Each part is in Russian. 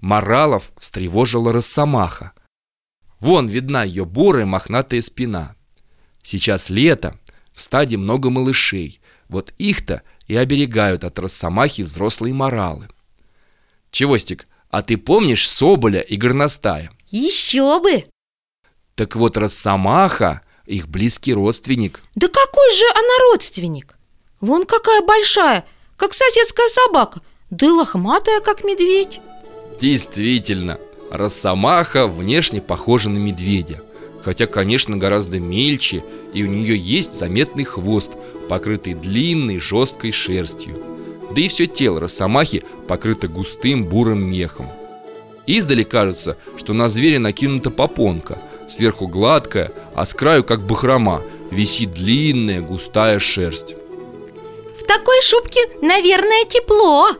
Моралов встревожила росомаха. Вон видна ее бурая мохнатая спина. Сейчас лето, в стаде много малышей. Вот их-то и оберегают от росомахи взрослые моралы. Чевостик, а ты помнишь Соболя и Горностая? Еще бы! Так вот Росомаха – их близкий родственник. Да какой же она родственник? Вон какая большая, как соседская собака, да лохматая, как медведь. Действительно, Росомаха внешне похожа на медведя Хотя, конечно, гораздо мельче И у нее есть заметный хвост, покрытый длинной жесткой шерстью. Да и все тело Росомахи покрыто густым бурым мехом. Издали кажется, что на зверя накинута попонка Сверху гладкая, а с краю, как бахрома, висит длинная густая шерсть. В такой шубке, наверное, тепло.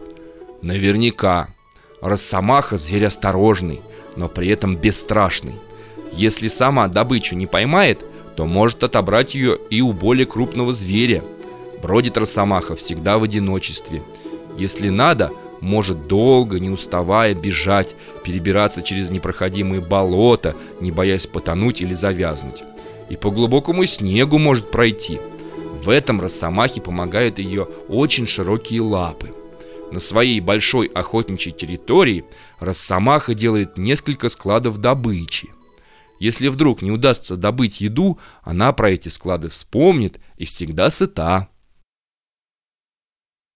Наверняка Росомаха зверь осторожный, но при этом бесстрашный. Если сама добычу не поймает, то может отобрать ее и у более крупного зверя. Бродит Росомаха всегда в одиночестве. Если надо, может долго, не уставая, бежать, перебираться через непроходимые болота, не боясь потонуть или завязнуть. И по глубокому снегу может пройти. В этом Росомахе помогают ее очень широкие лапы. На своей большой охотничьей территории Росомаха делает несколько складов добычи. Если вдруг не удастся добыть еду, она про эти склады вспомнит и всегда сыта.